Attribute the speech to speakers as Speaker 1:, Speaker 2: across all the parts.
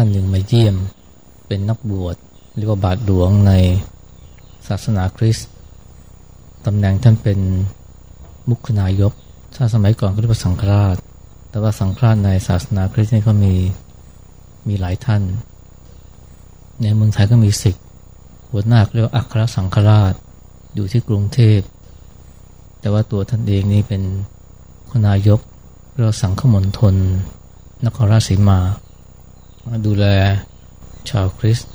Speaker 1: ท่านหนึ่งมาเยี่ยมเป็นนักบวชเรียกว่าบาทหลวงในศาสนาคริสต์ตำแหน่งท่านเป็นมุขนายก ถ้าสมัยก่อนก็เรียกว่าสังฆราช แต่ว่าสังฆราชในศาสนาคริสต์นี่ก็มีมีหลายท่าน ในเมืองไทยก็มีสิกหัวหน้าเรียกว่าอัครสังฆราชอยู่ที่กรุงเทพ แต่ว่าตัวท่านเองนี่เป็นคนายกเรียกสังฆมณฑลนครราชสีมา ดูแลชาวคริสต์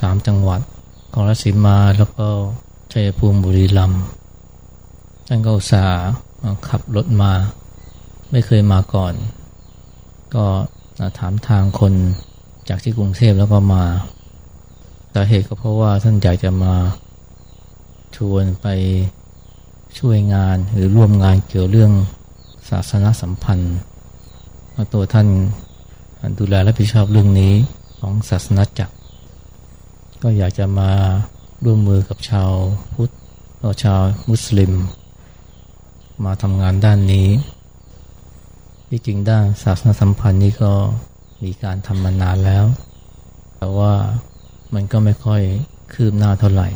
Speaker 1: สามจังหวัดกรสีมาแล้วก็ชัยภูมิบุรีรัมย์ท่านก็อุตส่าห์ขับรถมา ไม่เคยมาก่อน ก็ถามทางคนจากที่กรุงเทพแล้วก็มาสาเหตุก็เพราะว่าท่านอยากจะมาชวนไปช่วยงานหรือร่วมงานเกี่ยวเรื่องศาสนาสัมพันธ์ตัวท่าน ดูแลและรับผิดชอบเรื่องนี้ของศาสนาจักร ก็อยากจะมาร่วมมือกับชาวพุทธและชาวมุสลิม มาทำงานด้านนี้ ที่จริงด้านศาสนาสัมพันธ์นี้ก็มีการทำมานานแล้ว แต่ว่ามันก็ไม่ค่อยคืบหน้าเท่าไหร่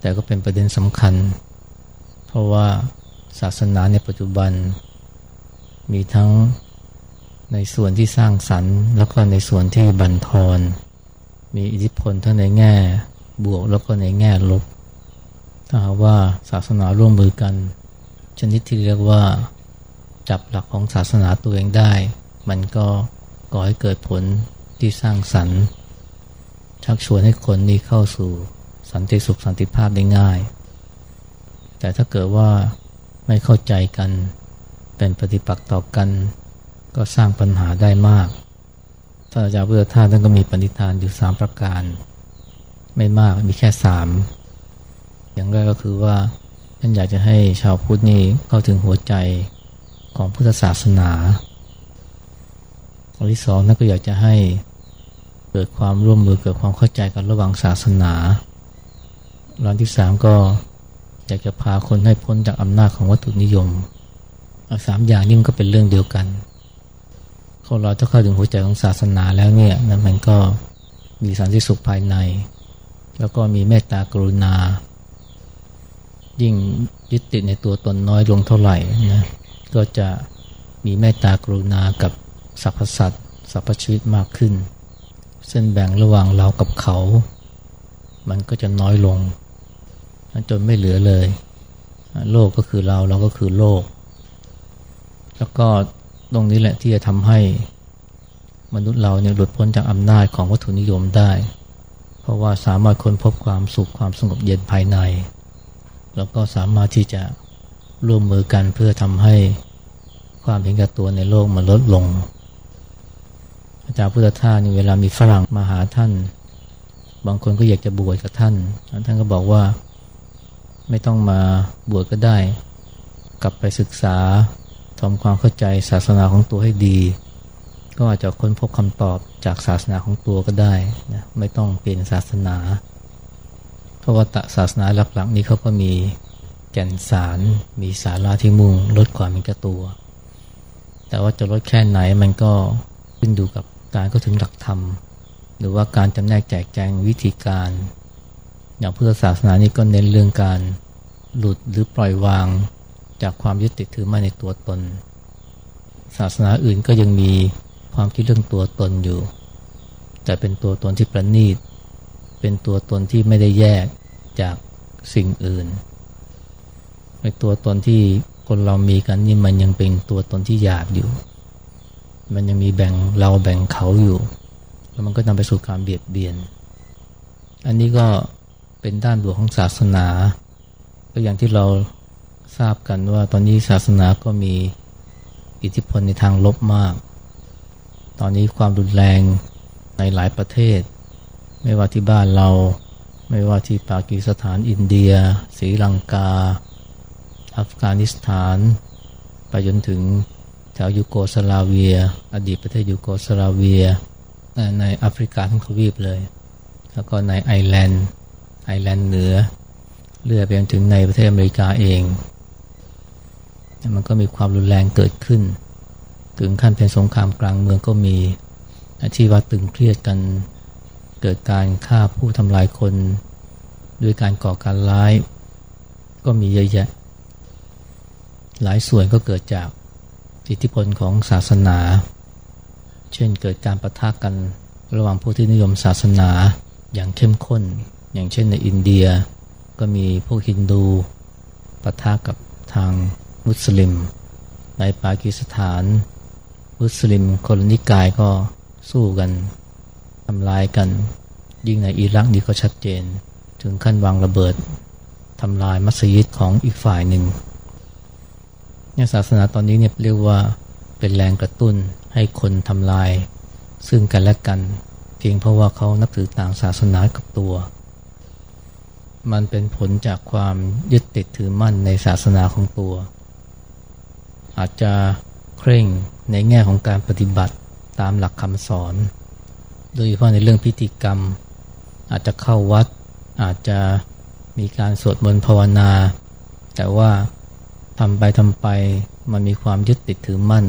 Speaker 1: แต่ก็เป็นประเด็นสำคัญ เพราะว่าศาสนาในปัจจุบันมีทั้ง ในส่วนที่สร้างสรรค์ แล้วก็ในส่วนที่บันทอนมีอิทธิพลทั้งในแง่บวกแล้วก็ในแง่ลบ ถ้าหากว่าศาสนาร่วมมือกัน ชนิดที่เรียกว่าจับหลักของศาสนาตัวเองได้ มันก็ก่อให้เกิดผลที่สร้างสรรค์ชักชวนให้คนนี้เข้าสู่สันติสุขสันติภาพได้ง่าย แต่ถ้าเกิดว่าไม่เข้าใจกันเป็นปฏิปักษ์ต่อกัน ก็สร้างปัญหาได้มากท่านอาจารย์พุทธทาสท่านก็มีปณิธานอยู่สามประการ ไม่มากมีแค่สามอย่างแรกก็คือว่าท่านอยากจะให้ชาวพุทธนี่เข้าถึงหัวใจของพุทธศาสนาอันที่สองนั่นก็อยากจะให้เกิดความร่วมมือเกิดความเข้าใจกันระหว่างศาสนาอันที่สามก็อยากจะพาคนให้พ้นจากอำนาจของวัตถุนิยมสามอย่างนี้มันก็เป็นเรื่องเดียวกัน คนเราถ้าเข้าถึงหัวใจของศาสนาแล้วเนี่ยนะมันก็มีสันติสุขภายใน แล้วก็มีเมตตากรุณา ยิ่งยึดติดในตัวตนน้อยลงเท่าไหร่นะก็จะมีเมตตากรุณากับสรรพสัตว์สรรพชีวิตมากขึ้น เส้นแบ่งระหว่างเรากับเขา มันก็จะน้อยลงจนไม่เหลือเลย โลกก็คือเราเราก็คือโลก แล้วก็ ตรงนี้แหละที่จะทำให้มนุษย์เราเนี่ยหลุดพ้นจากอำนาจของวัตถุนิยมได้ เพราะว่าสามารถค้นพบความสุขความสงบเย็นภายใน แล้วก็สามารถที่จะร่วมมือกันเพื่อทำให้ความเห็นแก่ตัวในโลกมันลดลง อาจารย์พุทธทาสนี่เวลามีฝรั่งมาหาท่าน บางคนก็อยากจะบวชกับท่าน ท่านก็บอกว่าไม่ต้องมาบวชก็ได้ กลับไปศึกษา ทำความเข้าใจศาสนาของตัวให้ดี ก็อาจจะค้นพบคำตอบจากศาสนาของตัวก็ได้นะไม่ต้องเปลี่ยนศาสนา เพราะว่าตศาสนาหลักๆนี้เขาก็มีแก่นสารมีสาระที่มุ่งลดความมีกระตัว แต่ว่าจะลดแค่ไหนมันก็ขึ้นดูกับการเข้าถึงหลักธรรม หรือว่าการจำแนกแจกแจงวิธีการ อย่างพุทธศาสนานี้ก็เน้นเรื่องการหลุดหรือปล่อยวาง จากความยึดติดถือมาในตัวตน ศาสนาอื่นก็ยังมีความคิดเรื่องตัวตนอยู่ แต่เป็นตัวตนที่ประณีต เป็นตัวตนที่ไม่ได้แยกจากสิ่งอื่นไอ้ตัวตนที่คนเรามีกันนี่มันยังเป็นตัวตนที่หยาบอยู่ มันยังมีแบ่งเราแบ่งเขาอยู่ แล้วมันก็นำไปสู่การเบียดเบียน อันนี้ก็เป็นด้านบวกของศาสนาก็อย่างที่เรา ทราบกันว่าตอนนี้ศาสนาก็มีอิทธิพลในทางลบมาก ตอนนี้ความรุนแรงในหลายประเทศ ไม่ว่าที่บ้านเรา ไม่ว่าที่ปากีสถานอินเดียศรีลังกา อัฟกานิสถาน ไปจนถึงแถวยูโกสลาเวีย อดีตประเทศยูโกสลาเวีย ในแอฟริกาทั้งทวีปเลย แล้วก็ในไอแลนด์ ไอแลนด์เหนือ เลื่อยไปจนถึงในประเทศอเมริกาเอง มันก็มีความรุนแรงเกิดขึ้น ถึงขั้นเป็นสงครามกลางเมืองก็มีที่ว่าตึงเครียดกัน เกิดการฆ่าผู้ทำลายคน ด้วยการก่อการร้าย ก็มีเยอะแยะ หลายส่วนก็เกิดจากอิทธิพลของศาสนา เช่นเกิดการประทะกกันระหว่างผู้ที่นิยมศาสนาอย่างเข้มข้น อย่างเช่นในอินเดีย ก็มีพวกฮินดูปะทะกับทาง มุสลิม ในปากีสถาน มุสลิมคนนิกายก็สู้กันทำลายกัน ยิ่งในอิรักนี่ก็ชัดเจน ถึงขั้นวางระเบิดทำลายมัสยิดของอีกฝ่ายหนึ่งเนี่ยศาสนาตอนนี้เนี่ยเรียกว่าเป็นแรงกระตุ้นให้คนทำลาย ซึ่งกันและกัน เพียงเพราะว่าเขานับถือต่างศาสนากับตัว มันเป็นผลจากความยึดติดถือมั่นในศาสนาของตัว อาจจะเคร่งในแง่ของการปฏิบัติตามหลักคำสอน โดยเฉพาะในเรื่องพิธีกรรม อาจจะเข้าวัด อาจจะมีการสวดมนต์ภาวนา แต่ว่าทำไปทำไปมันมีความยึดติดถือมั่น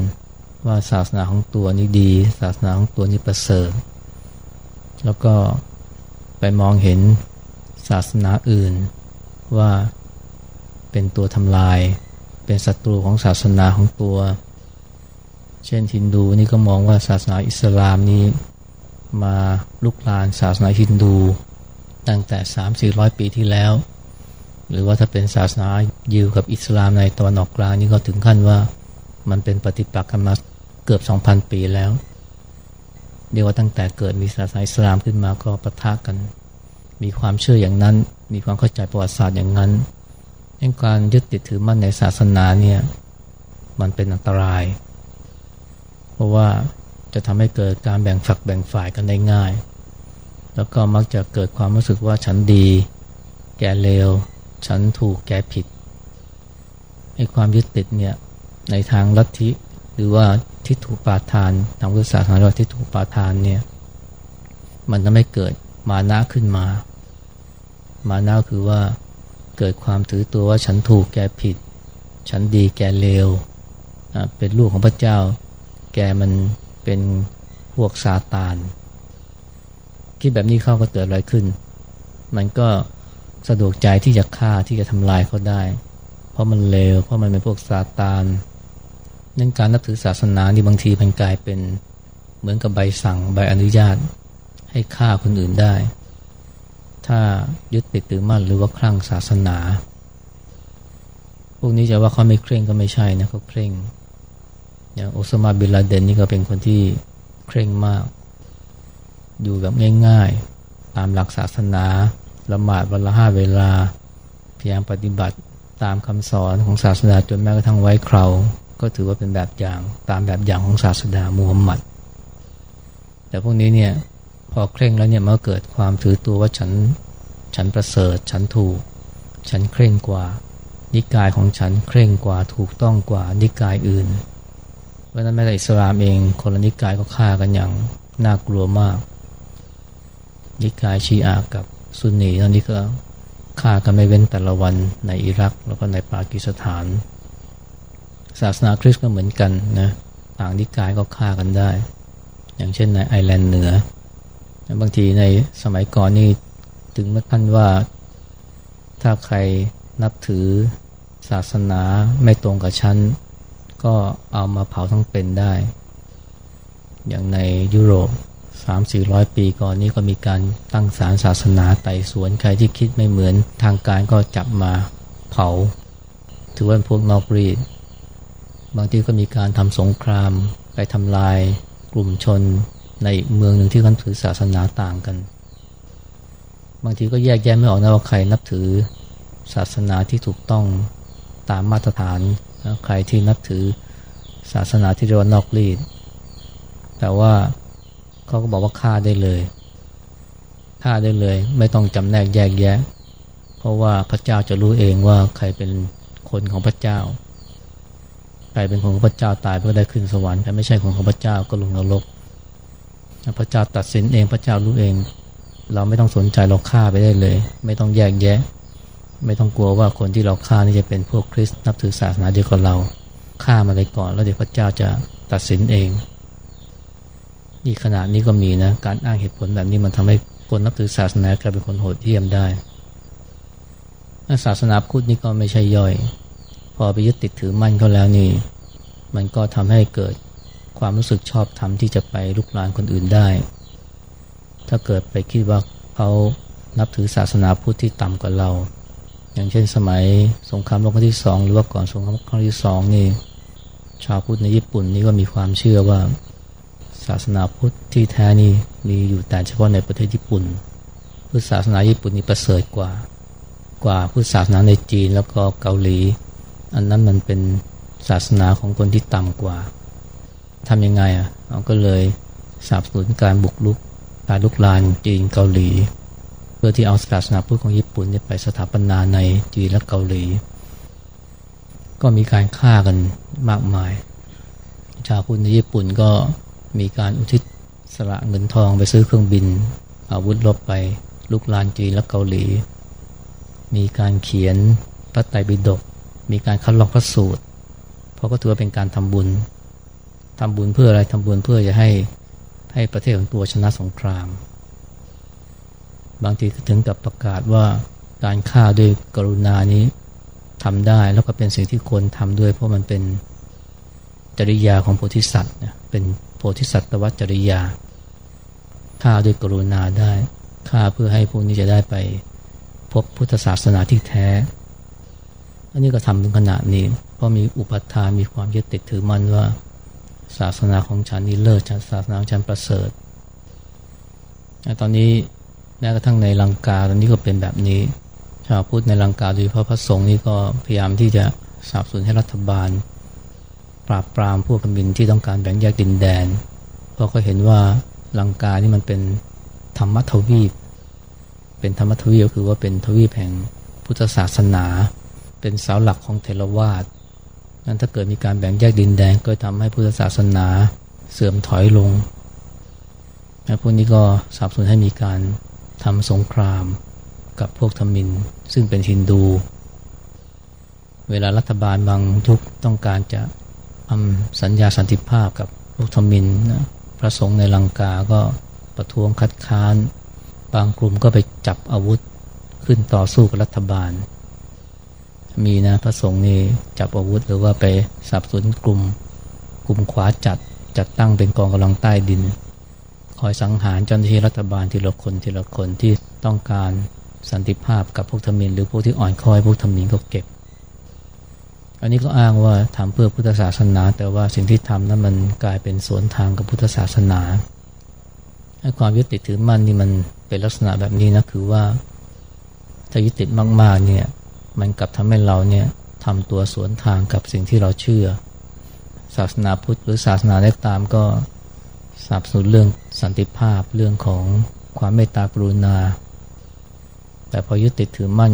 Speaker 1: ว่าศาสนาของตัวนี้ดี ศาสนาของตัวนี้ประเสริฐ แล้วก็ไปมองเห็นศาสนาอื่นว่าเป็นตัวทำลาย เป็นศัตรูของศาสนาของตัว เช่นฮินดูนี่ก็มองว่าศาสนาอิสลามนี้มาลุกลานศาสนาฮินดู ตั้งแต่ 3-400 ปีที่แล้ว หรือว่าถ้าเป็นศาสนายิวกับอิสลามในตะวันออกกลางนี่ก็ถึงขั้นว่ามันเป็นปฏิปักษ์กันมาเกือบ 2,000 ปีแล้ว เรียกว่าตั้งแต่เกิดมีศาสนาอิสลามขึ้นมาก็ปะทะกัน มีความเชื่ออย่างนั้น มีความเข้าใจประวัติศาสตร์อย่างนั้น ยังการยึดติดถือมั่นในศาสนาเนี่ยมันเป็นอันตราย เพราะว่าจะทำให้เกิดการแบ่งฝักแบ่งฝ่ายกันได้ง่าย แล้วก็มักจะเกิดความรู้สึกว่าฉันดี แกเลว ฉันถูกแกผิดไอ้ความยึดติดเนี่ยในทางลัทธิหรือว่าทิฏฐุปาทานทางพุทธศาสนาเรียกว่าทิฏฐุปาทานเนี่ยมันทำให้เกิดมานะขึ้นมา มานะคือว่า เกิดความถือตัวว่าฉันถูกแกผิด ฉันดีแกเลวเป็นลูกของพระเจ้า แกมันเป็นพวกซาตานคิดแบบนี้เข้าก็เกิดอะไรขึ้น มันก็สะดวกใจที่จะฆ่าที่จะทำลายเขาได้ เพราะมันเลวเพราะมันเป็นพวกซาตานนั่นการนับถือศาสนานี่บางทีมันกลายเป็นเหมือนกับใบสั่งใบอนุญาตให้ฆ่าคนอื่นได้ ถ้ายึดติดหรือมั่นหรือว่าคลั่งศาสนา พวกนี้จะว่าเขาไม่เคร่งก็ไม่ใช่นะเขาเคร่งอย่างโอซามาบิลลาเดนนี่ก็เป็นคนที่เคร่งมาก อยู่แบบง่ายๆ ตามหลักศาสนาละหมาดวันละห้าเวลา พยายามปฏิบัติตามคำสอนของศาสนาจนแม้กระทั่งไว้คราวก็ถือว่าเป็นแบบอย่างตามแบบอย่างของศาสดามูฮัมหมัด แต่พวกนี้เนี่ย พอเคร่งแล้วเนี่ยมันก็เกิดความถือตัวว่าฉันฉันประเสริฐ ฉันถูก ฉันเคร่งกว่า นิกายของฉันเคร่งกว่าถูกต้องกว่านิกายอื่น เพราะนั้นแม้แต่อิสลามเองคนละนิกายก็ฆ่ากันอย่างน่ากลัวมาก นิกายชีอากับซุนนีตอนนี้ก็ฆ่ากันไม่เว้นแต่ละวันในอิรักแล้วก็ในปากีสถาน ศาสนาคริสต์ก็เหมือนกันนะต่างนิกายก็ฆ่ากันได้ อย่างเช่นในไอร์แลนด์เหนือ บางทีในสมัยก่อนนี่ถึงเมื่อขั้นว่าถ้าใครนับถือศาสนาไม่ตรงกับฉัน ก็เอามาเผาทั้งเป็นได้ อย่างในยุโรป3-400ปีก่อนนี้ก็มีการตั้งศาลศาสนาไต่สวนใครที่คิดไม่เหมือนทางการก็จับมาเผา ถือว่าพวกนอกรีด บางทีก็มีการทำสงครามไปทำลายกลุ่มชน ในเมืองหนึ่งที่เขาถือศาสนาต่างกัน บางทีก็แยกแยะไม่ออกนะว่าใครนับถือศาสนาที่ถูกต้องตามมาตรฐานใครที่นับถือศาสนาที่เรียกว่านอกรีดแต่ว่าเขาก็บอกว่าฆ่าได้เลยฆ่าได้เลย ไม่ต้องจำแนกแยกแยะ เพราะว่าพระเจ้าจะรู้เองว่าใครเป็นคนของพระเจ้า ใครเป็นคนของพระเจ้าตายเพื่อได้ขึ้นสวรรค์ใครไม่ใช่คนของพระเจ้าก็ลงนรก พระเจ้าตัดสินเองพระเจ้ารู้เอง เราไม่ต้องสนใจเราฆ่าไปได้เลย ไม่ต้องแยกแยะ ไม่ต้องกลัวว่าคนที่เราฆ่านี่จะเป็นพวกคริสต์นับถือศาสนาเดียวกับเราฆ่ามาเลยก่อน แล้วเดี๋ยวพระเจ้าจะตัดสินเอง นี่ขนาดนี้ก็มีนะ การอ้างเหตุผลแบบนี้มันทำให้คนนับถือศาสนากลายเป็นคนโหดเหี้ยมได้ศาสนาพุทธนี่ก็ไม่ใช่ย่อย พอไปยึดติดถือมั่นเขาแล้วนี่ มันก็ทำให้เกิด ความรู้สึกชอบธรรมที่จะไปลุกลานคนอื่นได้ ถ้าเกิดไปคิดว่าเขานับถือศาสนาพุทธที่ต่ำกว่าเรา อย่างเช่นสมัยสงครามโลกครั้งที่สองหรือว่าก่อนสงครามโลกครั้งที่สองนี่ชาวพุทธในญี่ปุ่นนี่ก็มีความเชื่อว่าศาสนาพุทธที่แท้นี่มีอยู่แต่เฉพาะในประเทศญี่ปุ่นพุทธศาสนาญี่ปุ่นนี่ประเสริฐกว่ากว่าพุทธศาสนาในจีนแล้วก็เกาหลี อันนั้นมันเป็นศาสนาของคนที่ต่ำกว่า ทำยังไงอะเราก็เลยสนับสนุนการบุกลุกการลุกลานจีนเกาหลี เพื่อที่เอาศาสนาพุทธของญี่ปุ่นไปสถาปนาในจีนและเกาหลี ก็มีการฆ่ากันมากมาย ชาวพุทธในญี่ปุ่นก็มีการอุทิศสละเงินทองไปซื้อเครื่องบิน อาวุธรบไปลุกลานจีนและเกาหลี มีการเขียนพระไตรปิฎกมีการคัดลอกพระสูตร เพราะก็ถือว่าเป็นการทำบุญ ทำบุญเพื่ออะไรทำบุญเพื่อจะให้ให้ประเทศของตัวชนะสงคราม บางทีถึงกับประกาศว่าการฆ่าด้วยกรุณานี้ทำได้แล้วก็เป็นสิ่งที่ควรทำด้วย เพราะมันเป็นจริยาของโพธิสัตว์เป็นโพธิสัตว์วัจริยาฆ่าด้วยกรุณาได้ฆ่าเพื่อให้พวกนี้จะได้ไปพบพุทธศาสนาที่แท้ อันนี้ก็ทำถึงขนาดนี้ เพราะมีอุปทานมีความยึดติดถือมันว่า ศาสนาของฉันนี่เลิศศาสนาของฉันประเสริฐตอนนี้แม้กระทั่งในลังกาตอนนี้ก็เป็นแบบนี้ ชาวพุทธในลังกาโดยเฉพาะพระสงฆ์นี่ก็พยายามที่จะสนับสนุนให้รัฐบาล ปราบปรามพวกกบินที่ต้องการแบ่งแยกดินแดน เพราะก็เห็นว่าลังกานี่มันเป็นธรรมทวีป เป็นธรรมทวีปก็คือว่าเป็นทวีปแห่งพุทธศาสนา เป็นเสาหลักของเทรวาส ถ้าเกิดมีการแบ่งแยกดินแดนก็ทำให้พุทธศาสนาเสื่อมถอยลงและพวกนี้ก็สับสนุนให้มีการทำสงครามกับพวกธรรมิน ซึ่งเป็นฮินดู เวลารัฐบาลบางทุกต้องการจะทำสัญญาสันติภาพกับพวกธรรมินนะพระสงฆ์ในลังกาก็ประท้วงคัดค้าน บางกลุ่มก็ไปจับอาวุธขึ้นต่อสู้กับรัฐบาล มีนะพระสงฆ์นี่จับอาวุธหรือว่าไปสับสนกลุ่ม กลุ่มขวาจัดจัดตั้งเป็นกองกำลังใต้ดิน คอยสังหารเจ้าหน้าที่รัฐบาลทีละคนทีละคนที่ต้องการสันติภาพกับพวกธมินหรือพวกที่อ่อนคอยพวกธมินก็เก็บ อันนี้ก็อ้างว่าทำเพื่อพุทธศาสนา แต่ว่าสิ่งที่ทำนั้นมันกลายเป็นสวนทางกับพุทธศาสนาความยึดติดถือมั่นนี่มันเป็นลักษณะแบบนี้นะคือว่าถ้ายึดติดมากๆเนี่ย มันกลับทำให้เราเนี่ยทำตัวสวนทางกับสิ่งที่เราเชื่อ ศาสนาพุทธหรือศาสนาใดตามก็สับสนเรื่องสันติภาพเรื่องของความเมตตากรุณา แต่พอยึดติดถือมั่น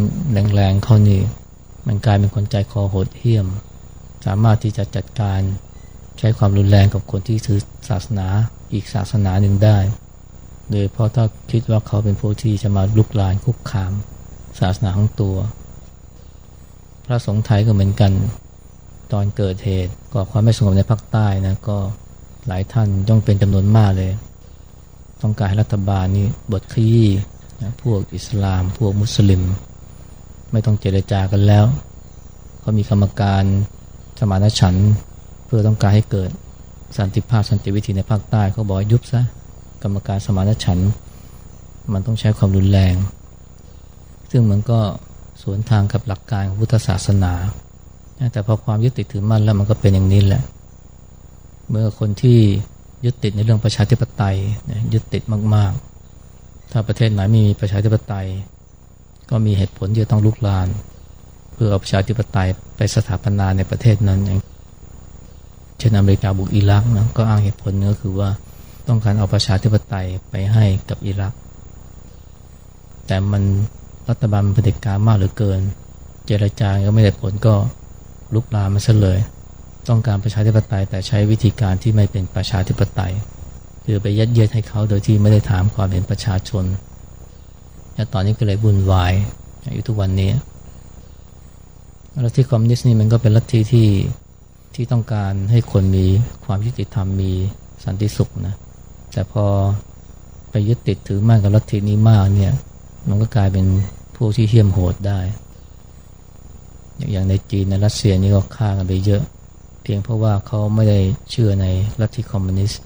Speaker 1: แรงๆเขานี่มันกลายเป็นคนใจคอโหดเหี้ยม สามารถที่จะจัดการใช้ความรุนแรงกับคนที่ถือศาสนาอีกศาสนาหนึ่งได้ โดยเพราะถ้าคิดว่าเขาเป็นผู้ที่จะมาลุกลานคุกคาม ศาสนาของตัว พระสงฆ์ไทยก็เหมือนกันตอนเกิดเหตุก่อความไม่สงบในภาคใต้นะก็หลายท่านย่อมเป็นจำนวนมากเลย ต้องการให้รัฐบาลนี้บทขยี้นะพวกอิสลาม พวกมุสลิม ไม่ต้องเจรจากันแล้วเขามีกรรมการสมานฉันท์เพื่อต้องการให้เกิดสันติภาพสันติวิธีในภาคใต้เขาบอกยุบซะกรรมการสมานฉันท์มันต้องใช้ความรุนแรง ซึ่งมันก็ สวนทางกับหลักการของพุทธศาสนา แต่พอความยึดติดถือมั่นแล้วมันก็เป็นอย่างนี้แหละ เมื่อคนที่ยึดติดในเรื่องประชาธิปไตยยึดติดมากๆ ถ้าประเทศไหนไม่มีประชาธิปไตย ก็มีเหตุผลที่จะต้องลุกลาน เพื่อเอาประชาธิปไตยไปสถาปนาในประเทศนั้นอย่างเช่นอเมริกาบุกอิรักนะก็อ้างเหตุผลก็คือว่าต้องการเอาประชาธิปไตยไปให้กับอิรัก แต่มัน รัฐบาลมันเผด็จการมากเหลือเกิน เจรจาก็ไม่ได้ผลก็ลุกลามมาซะเลย ต้องการประชาธิปไตยแต่ใช้วิธีการที่ไม่เป็นประชาธิปไตยคือไปยัดเยียดให้เขาโดยที่ไม่ได้ถามความเห็นประชาชนและตอนนี้ก็เลยวุ่นวายอยู่ทุกวันนี้ลัทธิคอมมิวนิสต์นี่มันก็เป็นลัทธิที่ที่ต้องการให้คนมีความยุติธรรมมีสันติสุขนะแต่พอไปยึดติดถือมั่นกับลัทธินี้มากเนี่ยมันก็กลายเป็น ผู้ที่เหี้ยมโหดได้ อย่างในจีนในรัสเซียนี่ก็ฆ่ากันไปเยอะ เพียงเพราะว่าเขาไม่ได้เชื่อในลัทธิคอมมิวนิสต์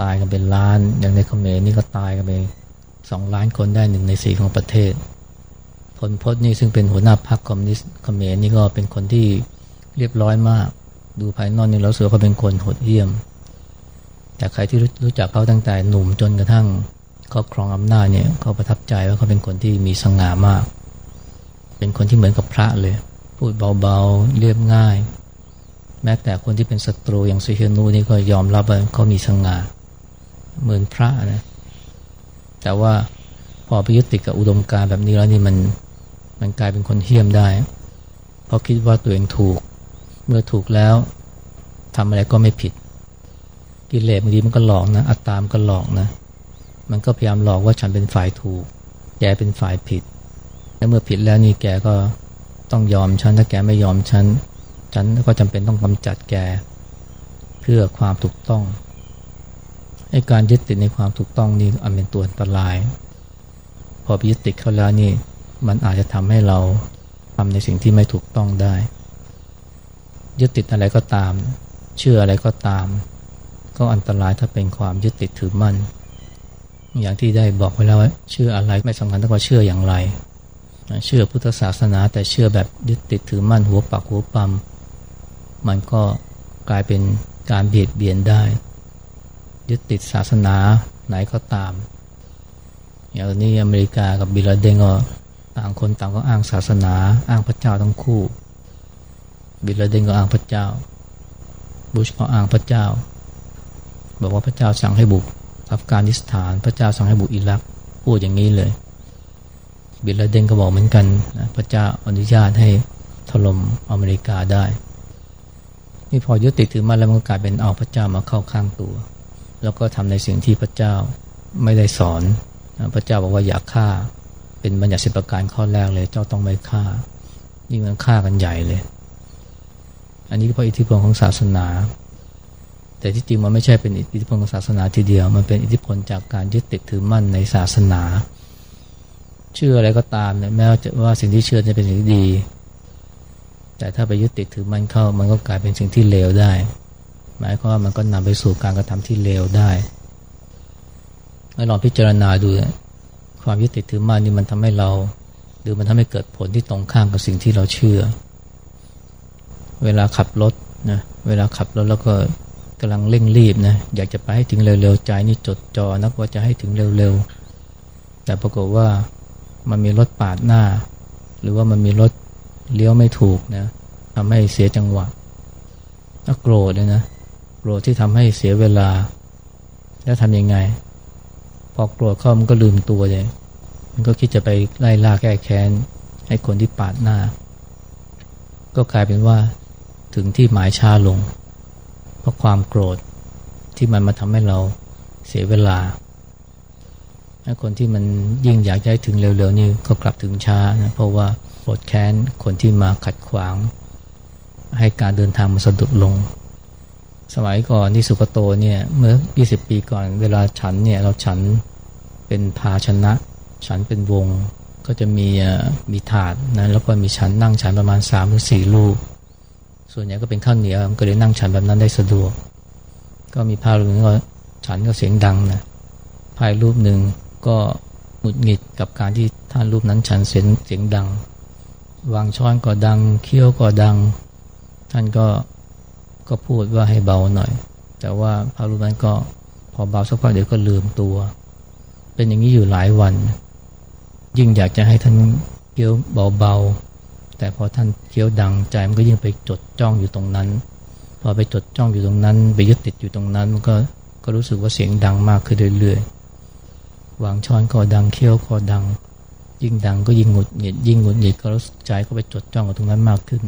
Speaker 1: ตายกันเป็นล้าน อย่างในเขมรนี่ก็ตายกันไปสองล้านคนได้หนึ่งในสี่ของประเทศพลพศนี่ซึ่งเป็นหัวหน้าพรรคคอมมิวนิสต์เขมรนี่ก็เป็นคนที่เรียบร้อยมาก ดูภายนอกนี่เราเสือเขาเป็นคนโหดเหี้ยม แต่ใครที่รู้จักเขาตั้งแต่หนุ่มจนกระทั่ง ครอบครองอำนาจเนี่ยเขาประทับใจว่าเขาเป็นคนที่มีสง่ามาก เป็นคนที่เหมือนกับพระเลย พูดเบาๆเรียบง่าย แม้แต่คนที่เป็นศัตรูอย่างซูเฮนูนี่ก็ยอมรับว่าเขามีสง่าเหมือนพระนะแต่ว่าพอไปยึดติดกับอุดมการแบบนี้แล้วนี่มันมันกลายเป็นคนเฮี้ยมได้ เพราะคิดว่าตัวเองถูก เมื่อถูกแล้วทำอะไรก็ไม่ผิด กิเลสบางทีมันก็หลอกนะอัตตามก็หลอกนะ มันก็พยายามหลอกว่าฉันเป็นฝ่ายถูก แกเป็นฝ่ายผิด และเมื่อผิดแล้วนี่แกก็ต้องยอมฉัน ถ้าแกไม่ยอมฉัน ฉันก็จำเป็นต้องกำจัดแก เพื่อความถูกต้องไอ้การยึดติดในความถูกต้องนี่อันเป็นตัวอันตราย พอไปยึดติดเข้าแล้วนี่มันอาจจะทำให้เราทำในสิ่งที่ไม่ถูกต้องได้ ยึดติดอะไรก็ตาม เชื่ออะไรก็ตาม ก็อันตรายถ้าเป็นความยึดติดถือมั่น อย่างที่ได้บอกไว้แล้วว่าเชื่ออะไรไม่สำคัญเท่ากับเชื่ออย่างไร เชื่อพุทธศาสนาแต่เชื่อแบบยึดติดถือมั่นหัวปักหัวปั๊มมันก็กลายเป็นการเบียดเบียนได้ ยึดติดศาสนาไหนก็ตาม อย่างนี้อเมริกากับบิลาเดงก็ต่างคนต่างก็อ้างศาสนา อ้างพระเจ้าทั้งคู่ บิลาเดนก็อ้างพระเจ้า บุชก็อ้างพระเจ้า บอกว่าพระเจ้าสั่งให้บุก อัฟกานิสถาน พระเจ้าสั่งให้บุกอิรักพูดอย่างนี้เลย บิลาเดนก็บอกเหมือนกันนะพระเจ้าอนุญาตให้ถล่มอเมริกาได้นี่พอยึดติดถือมาแล้วมันกลายเป็นเอาพระเจ้ามาเข้าข้างตัว แล้วก็ทำในสิ่งที่พระเจ้าไม่ได้สอนพระเจ้าบอกว่าอย่าฆ่า เป็นบัญญัติสิบประการข้อแรกเลย เจ้าต้องไม่ฆ่านี่มันฆ่ากันใหญ่เลย อันนี้ก็เพราะอิทธิพลของศาสนา แต่ที่จริงมันไม่ใช่เป็นอิทธิพลของศาสนาทีเดียว มันเป็นอิทธิพลจากการยึดติดถือมั่นในศาสนา เชื่ออะไรก็ตามเนี่ยแม้ว่าสิ่งที่เชื่อจะเป็นสิ่งที่ดี แต่ถ้าไปยึดติดถือมั่นเข้า มันก็กลายเป็นสิ่งที่เลวได้ หมายความว่ามันก็นำไปสู่การกระทำที่เลวได้ให้ลองพิจารณาดูความยึดติดถือมั่นนี่มันทำให้เรา หรือมันทำให้เกิดผลที่ตรงข้ามกับสิ่งที่เราเชื่อ เวลาขับรถนะเวลาขับรถแล้วก็ กำลังเร่งรีบนะอยากจะไปให้ถึงเร็วๆใจนี่จดจอนักว่าจะให้ถึงเร็วๆ แต่ปรากฏว่ามันมีรถปาดหน้า หรือว่ามันมีรถเลี้ยวไม่ถูกนะทำให้เสียจังหวะนักโกรธเลยนะโกรธที่ทำให้เสียเวลา แล้วทำยังไง พอโกรธเข้ามันก็ลืมตัวเลย มันก็คิดจะไปไล่ล่าแก้แค้นให้คนที่ปาดหน้า ก็กลายเป็นว่าถึงที่หมายช้าลง ราะความโกรธที่มันมาทำให้เราเสียเวลาคนที่มันยิ่งอยากให้ถึงเร็วๆนี่ก็กลับถึงช้านะเพราะว่าโกรธแค้นคนที่มาขัดขวาง ให้การเดินทางมันสะดุดลง สมัยก่อนที่สุกโตเนี่ยเมื่อ 20 ปีก่อนเวลาฉันเนี่ยเราฉันเป็นภาชนะ ฉันเป็นวงก็จะมีมีถาดนะแล้วก็มีฉันนั่งฉันประมาณ3หรือ4ลูก ส่วนใหญ่ก็เป็นข้าวเหนียวก็เลยนั่งฉันแบบนั้นได้สะดวก ก็มีพาพรูปนึงก็ฉันก็เสียงดังนะพายรูปหนึ่งก็หงุดหงิดกับการที่ท่านรูปนั้นฉันเสียงเสียงดัง วางช้อนก็ดัง เคี้ยวก็ดัง ท่านก็ก็พูดว่าให้เบาหน่อย แต่ว่าพระรูปนั้นก็พอเบาสักพักเดี๋ยวก็ลืมตัว เป็นอย่างนี้อยู่หลายวัน ยิ่งอยากจะให้ท่านเคี้ยวเบาๆ แต่พอท่านเคี้ยวดังใจมันก็ยิ่งไปจดจ้องอยู่ตรงนั้น พอไปจดจ้องอยู่ตรงนั้น ไปยึดติดอยู่ตรงนั้นมันก็ก็รู้สึกว่าเสียงดังมากขึ้นเรื่อยๆวางช้อนก็ดังเคี้ยวก็ดัง ยิ่งดังก็ยิ่งหงุดหงิดยิ่งหงุดหงิดก็รู้ใจก็ไปจดจ้องกับตรงนั้นมากขึ้น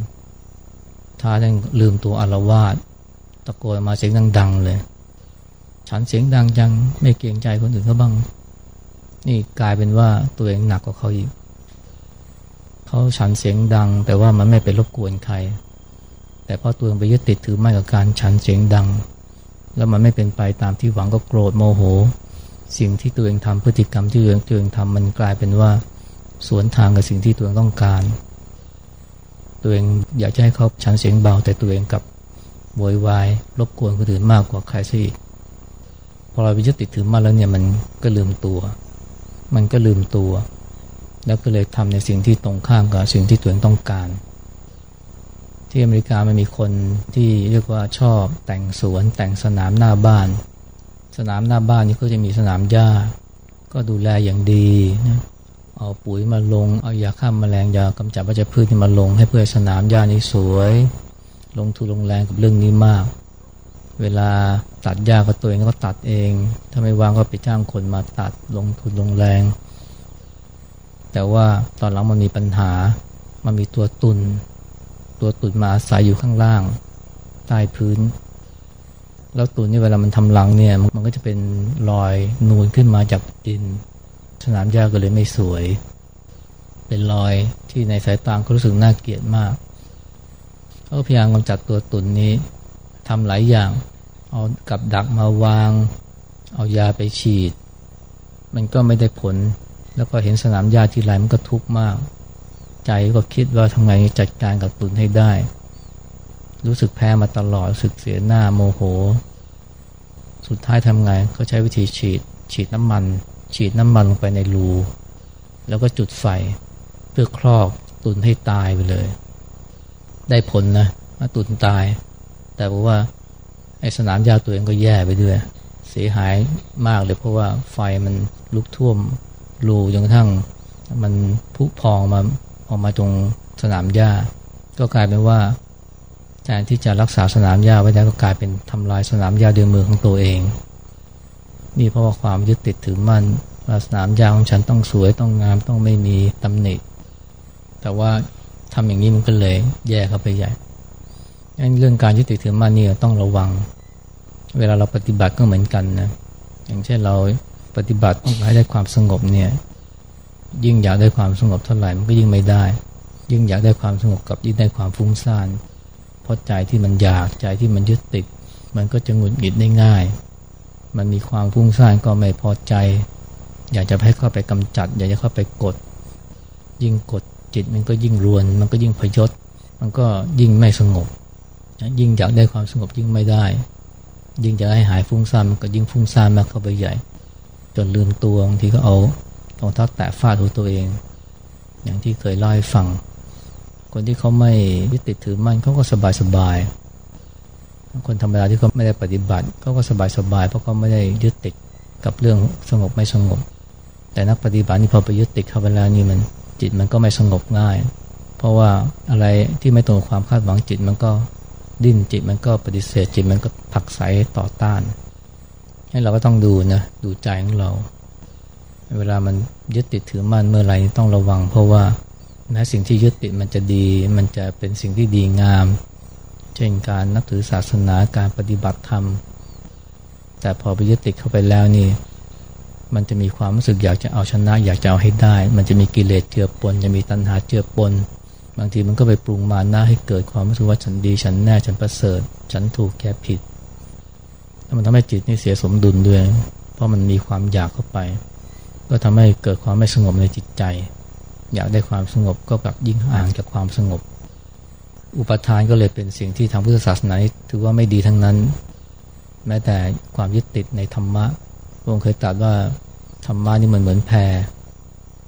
Speaker 1: ท้าท่านลืมตัวอารวาสตะโกนมาเสียงดังๆเลย ฉันเสียงดังจังไม่เกรงใจคนอื่นเขาบ้าง นี่กลายเป็นว่าตัวเองหนักกว่าเขาอีก เขาฉันเสียงดัง แต่ว่ามันไม่ไปรบกวนใคร แต่พอตัวเองไปยึดติดถือไม่กับการฉันเสียงดัง แล้วมันไม่เป็นไปตามที่หวังก็โกรธโมโห สิ่งที่ตัวเองทำพฤติกรรมที่ตัวเองตัวเองทำมันกลายเป็นว่า สวนทางกับสิ่งที่ตัวเองต้องการ ตัวเองอยากจะให้เขาฉันเสียงเบา แต่ตัวเองกับโวยวายรบกวนคนอื่นมากกว่าใครซะอีกพอเราไปยึดติดถือมาแล้วเนี่ยมันก็ลืมตัว มันก็ลืมตัว แล้วก็เลยทำในสิ่งที่ตรงข้ามกับสิ่งที่ตัวเองต้องการ ที่อเมริกามันมีคนที่เรียกว่าชอบแต่งสวนแต่งสนามหน้าบ้าน สนามหน้าบ้านนี่ก็จะมีสนามหญ้า ก็ดูแลอย่างดีนะเอาปุ๋ยมาลง เอายาฆ่ามาแมลงยากำจัดวัชพืชมาลง ให้เพื่อสนามหญ้านี้สวย ลงทุนลงแรงกับเรื่องนี้มาก เวลาตัดหญ้าก็ตัวเองก็ตัดเอง ถ้าไม่วางก็ไปจ้างคนมาตัดลงทุนลงแรง แต่ว่าตอนหลังมันมีปัญหา มันมีตัวตุน ตัวตุนมาอาศัยอยู่ข้างล่าง ใต้พื้น แล้วตุนนี่เวลามันทำรังเนี่ย มันก็จะเป็นรอยนูนขึ้นมาจากดิน สนามหญ้าก็เลยไม่สวย เป็นรอยที่ในสายตาก็รู้สึกน่าเกลียดมากเขาพยายามกำจัดตัวตุนนี้ทำหลายอย่าง เอากับดักมาวาง เอายาไปฉีด มันก็ไม่ได้ผล แล้วก็เห็นสนามหญ้าที่ไรมันก็ทุกข์มาก ใจก็คิดว่าทำไงจัดการกับตุนให้ได้ รู้สึกแพ้มาตลอดรู้สึกเสียหน้าโมโห สุดท้ายทำไงก็ใช้วิธีฉีด ฉีดน้ำมัน ฉีดน้ำมันลงไปในรูแล้วก็จุดไฟเพื่อครอกตุนให้ตายไปเลย ได้ผลนะมาตุนตาย แต่เพราะว่าไอ้สนามยาตัวเองก็แย่ไปด้วย เสียหายมากเลยเพราะว่าไฟมันลุกท่วม รูจนกระทั่งมันพุพองมาออกมาตรงสนามหญ้า ก็กลายเป็นว่าแทนที่จะรักษาสนามหญ้าไว้ได้ก็กลายเป็นทำลายสนามหญ้าด้วยมือของตัวเอง นี่เพราะว่าความยึดติดถือมั่นว่าสนามยาของฉันต้องสวยต้องงามต้องไม่มีตำหนิ แต่ว่าทำอย่างนี้มันก็เลยแย่เข้าไปใหญ่งั้นเรื่องการยึดติดถือมั่นนี่ต้องระวัง เวลาเราปฏิบัติก็เหมือนกันนะอย่างเช่นเรา ปฏิบัติต้องให้ได้ความสงบเนี่ยยิ่งอยากได้ความสงบเท่าไหร่มันก็ยิ่งไม่ได้ ยิ่งอยากได้ความสงบกับยิ่งได้ความฟุ้งซ่านเพราะใจที่มันอยากใจที่มันยึดติด มันก็จะหงุดหงิดได้ง่าย มันมีความฟุ้งซ่านก็ไม่พอใจ อยากจะให้เข้าไปกำจัด อยากจะเข้าไปกด ยิ่งกดจิตมันก็ยิ่งรวน มันก็ยิ่งพยศ มันก็ยิ่งไม่สงบ ยิ่งอยากได้ความสงบยิ่งไม่ได้ ยิ่งจะให้หายฟุ้งซ่านมันก็ยิ่งฟุ้งซ่านมากเข้าไปใหญ่ จนลืมตัวบางทีก็เอารองเท้าแตะฟาดหัวตัวเอง อย่างที่เคยเล่าให้ฟัง คนที่เขาไม่ยึดติดถือมั่นเขาก็สบายสบายคนธรรมดาที่เขาไม่ได้ปฏิบัติเขาก็สบายๆเพราะเขาไม่ได้ยึดติดกับเรื่องสงบไม่สงบ แต่นักปฏิบัตินี่พอไปยึดติดเข้าไปแล้วนี่มันจิตมันก็ไม่สงบง่าย เพราะว่าอะไรที่ไม่ตรงความคาดหวังจิตมันก็ดิ้นจิตมันก็ปฏิเสธจิตมันก็ผักใสต่อต้าน ให้เราก็ต้องดูนะดูใจของเรา เวลามันยึดติดถือมั่นเมื่อไหร่ต้องระวัง เพราะว่าแม้สิ่งที่ยึดติดมันจะดี มันจะเป็นสิ่งที่ดีงาม เช่นการนับถือศาสนาการปฏิบัติธรรม แต่พอไปยึดติดเข้าไปแล้วนี่ มันจะมีความรู้สึกอยากจะเอาชนะ อยากจะเอาให้ได้ มันจะมีกิเลสเจือปน จะมีตัณหาเจือปน บางทีมันก็ไปปรุงมาหน้าให้เกิดความรู้สึกว่าฉันดี ฉันแน่ฉันประเสริฐ ฉันถูกแกผิด แล้วมันทำให้จิตนี่เสียสมดุลด้วย เพราะมันมีความอยากเข้าไป ก็ทำให้เกิดความไม่สงบในจิตใจ อยากได้ความสงบก็แบบยิ่งห่างจากความสงบ อุปทานก็เลยเป็นสิ่งที่ทางพุทธศาสนาถือว่าไม่ดีทั้งนั้น แม้แต่ความยึดติดในธรรมะพระองค์เคยตรัสว่าธรรมะนี่เหมือนเหมือนแพ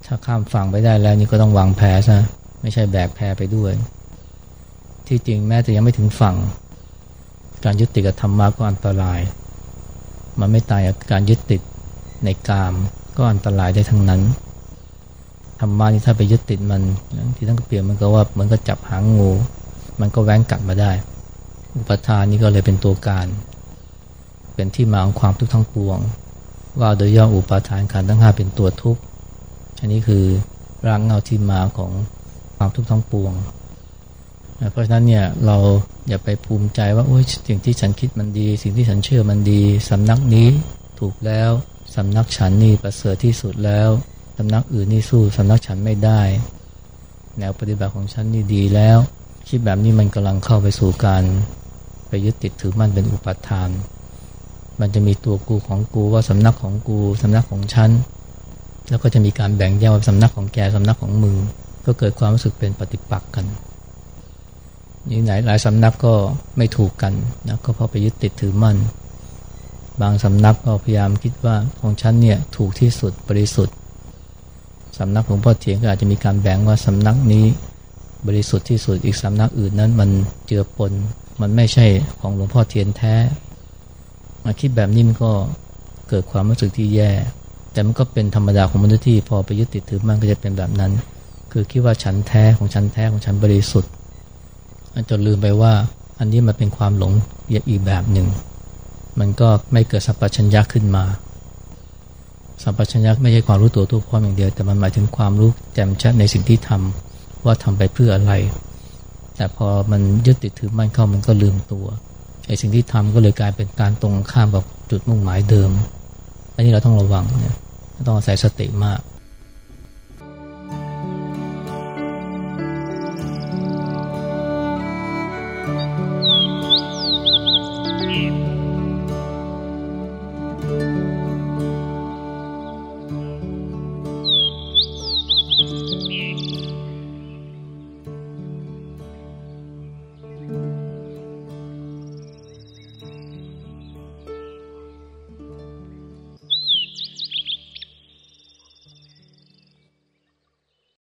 Speaker 1: ถ้าข้ามฝั่งไปได้แล้วนี่ก็ต้องวางแพซะไม่ใช่แบกแพไปด้วย ที่จริงแม้แต่ยังไม่ถึงฝั่ง การยึดติดกับธรรมะก็อันตราย มันไม่ตายกับการยึดติดในกามก็อันตรายได้ทั้งนั้นธรรมะนี่ถ้าไปยึดติดมันที่ท่านก็เปรียบมันก็ว่าเหมือนก็จับหางงู มันก็แว้งกัดมาได้ อุปทานนี้ก็เลยเป็นตัวการ เป็นที่มาของความทุกข์ทั้งปวง ว่าโดยย่ออุปทานขันทั้งห้าเป็นตัวทุกข์อันนี้คือรางเงาที่มาของความทุกข์ทั้งปวง เพราะฉะนั้นเนี่ยเราอย่าไปภูมิใจว่าโอ้ยสิ่งที่ฉันคิดมันดี สิ่งที่ฉันเชื่อมันดีสำนักนี้ถูกแล้วสำนักฉันนี่ประเสริฐที่สุดแล้วสำนักอื่นนี่สู้สำนักฉันไม่ได้ แนวปฏิบัติของฉันนี่ดีแล้ว คิดแบบนี้มันกำลังเข้าไปสู่การไปยึดติดถือมั่นเป็นอุปทาน มันจะมีตัวกูของกูว่าสำนักของกูสำนักของฉันแล้วก็จะมีการแบ่งแยกว่าสำนักของแกสำนักของมึงก็เกิดความรู้สึกเป็นปฏิปักษ์กัน นี่ไหนหลายสำนักก็ไม่ถูกกันนะก็เพราะไปยึดติดถือมั่น บางสำนักก็พยายามคิดว่าของฉันเนี่ยถูกที่สุดบริสุทธิ์สำนักหลวงพ่อเถียงก็อาจจะมีการแบ่งว่าสำนักนี้บริสุทธิ์ที่สุดอีกสำนักอื่นนั้นมันเจือปนมันไม่ใช่ของหลวงพ่อเทียนแท้มาคิดแบบนี้มันก็เกิดความรู้สึกที่แย่ แต่มันก็เป็นธรรมดาของมนุษย์ที่พอไปยึดติดถือมันก็จะเป็นแบบนั้น คือคิดว่าฉันแท้ของฉันแท้ของฉันบริสุทธิ์ จนลืมไปว่าอันนี้มันเป็นความหลงอีกแบบหนึ่ง มันก็ไม่เกิดสัพพัญญะขึ้นมา สัพพัญญะไม่ใช่ความรู้ตัวตัวพร้อมอย่างเดียว แต่มันหมายถึงความรู้แจ่มชัดในสิ่งที่ทำว่าทำไปเพื่ออะไร แต่พอมันยึดติดถือมั่นเข้ามันก็ลืมตัวไอ้สิ่งที่ทำก็เลยกลายเป็นการตรงข้ามกับจุดมุ่งหมายเดิม อันนี้เราต้องระวังเนี่ยต้องอาศัยสติมาก